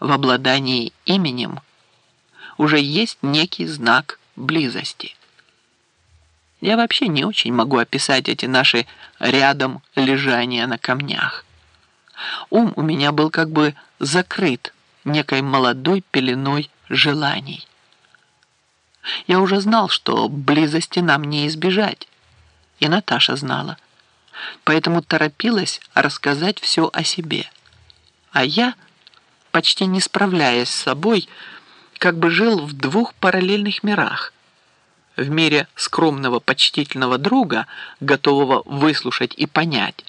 в обладании именем уже есть некий знак близости. Я вообще не очень могу описать эти наши рядом лежания на камнях. Ум у меня был как бы закрыт некой молодой пеленой желаний. Я уже знал, что близости нам не избежать, и Наташа знала, поэтому торопилась рассказать все о себе. А я, почти не справляясь с собой, как бы жил в двух параллельных мирах. В мире скромного почтительного друга, готового выслушать и понять,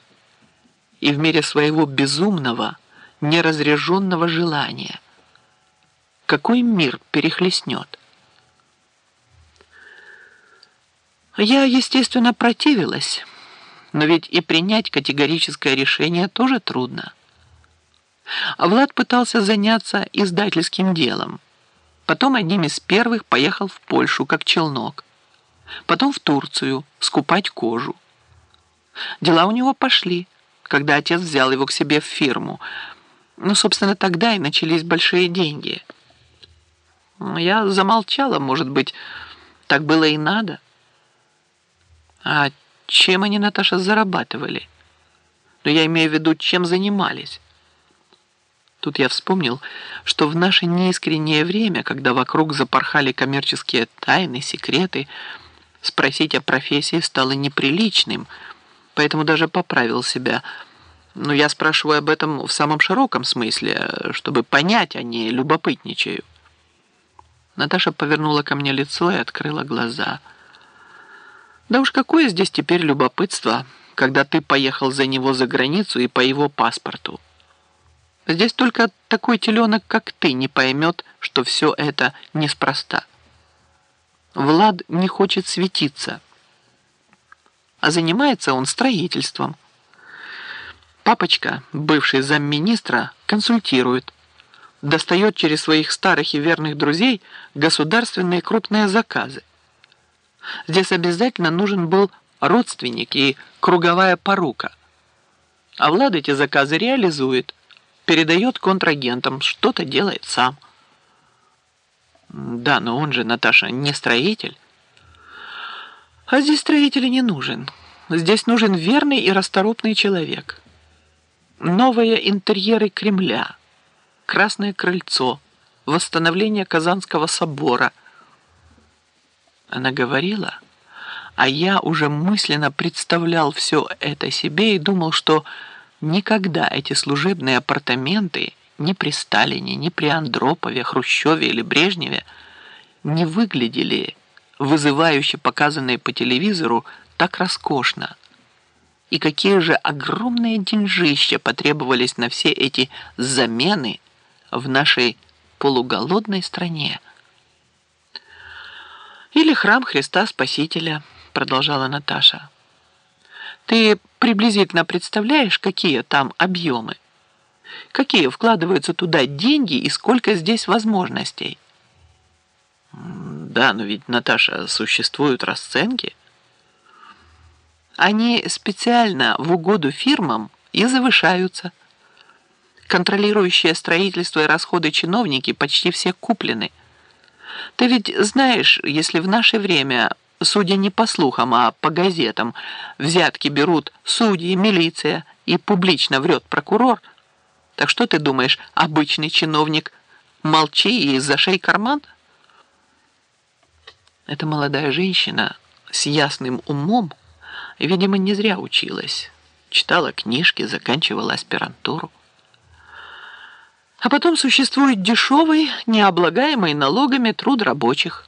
и в мире своего безумного, неразряженного желания. Какой мир перехлестнет? Я, естественно, противилась, но ведь и принять категорическое решение тоже трудно. А Влад пытался заняться издательским делом. Потом одним из первых поехал в Польшу как челнок. Потом в Турцию скупать кожу. Дела у него пошли, когда отец взял его к себе в фирму. Ну, собственно, тогда и начались большие деньги. Я замолчала, может быть, так было и надо. А чем они, Наташа, зарабатывали? Но я имею в виду, чем занимались. Тут я вспомнил, что в наше неискреннее время, когда вокруг запорхали коммерческие тайны, секреты, спросить о профессии стало неприличным, поэтому даже поправил себя. Но я спрашиваю об этом в самом широком смысле, чтобы понять, а не любопытничаю. Наташа повернула ко мне лицо и открыла глаза. Да уж какое здесь теперь любопытство, когда ты поехал за него за границу и по его паспорту. Здесь только такой теленок, как ты, не поймет, что все это неспроста. Влад не хочет светиться, а занимается он строительством. Папочка, бывший замминистра, консультирует, достает через своих старых и верных друзей государственные крупные заказы. Здесь обязательно нужен был родственник и круговая порука. А Влад эти заказы реализует – передает контрагентам, что-то делает сам. Да, но он же, Наташа, не строитель. А здесь строитель не нужен. Здесь нужен верный и расторопный человек. Новые интерьеры Кремля, Красное крыльцо, восстановление Казанского собора. Она говорила, а я уже мысленно представлял все это себе и думал, что Никогда эти служебные апартаменты ни при Сталине, ни при Андропове, Хрущеве или Брежневе не выглядели вызывающе показанные по телевизору так роскошно. И какие же огромные деньжища потребовались на все эти замены в нашей полуголодной стране. Или храм Христа Спасителя, продолжала Наташа. Ты приблизительно представляешь, какие там объемы? Какие вкладываются туда деньги и сколько здесь возможностей? Да, но ведь, Наташа, существуют расценки. Они специально в угоду фирмам и завышаются. Контролирующие строительство и расходы чиновники почти все куплены. Ты ведь знаешь, если в наше время судя не по слухам, а по газетам, взятки берут судьи, милиция и публично врет прокурор. Так что ты думаешь, обычный чиновник, молчи и зашей карман? Эта молодая женщина с ясным умом, видимо, не зря училась. Читала книжки, заканчивала аспирантуру. А потом существует дешевый, необлагаемый налогами труд рабочих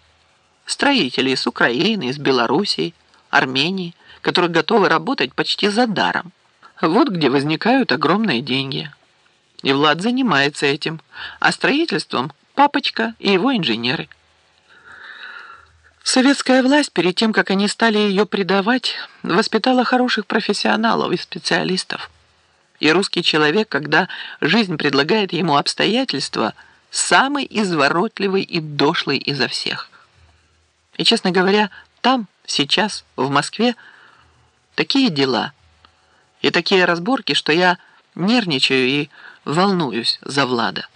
строителей из Украины, из Белоруссии, Армении, которые готовы работать почти за даром. Вот где возникают огромные деньги. И Влад занимается этим, а строительством папочка и его инженеры. Советская власть, перед тем, как они стали ее предавать, воспитала хороших профессионалов и специалистов. И русский человек, когда жизнь предлагает ему обстоятельства, самый изворотливый и дошлый изо всех – и, честно говоря, там, сейчас, в Москве, такие дела и такие разборки, что я нервничаю и волнуюсь за Влада.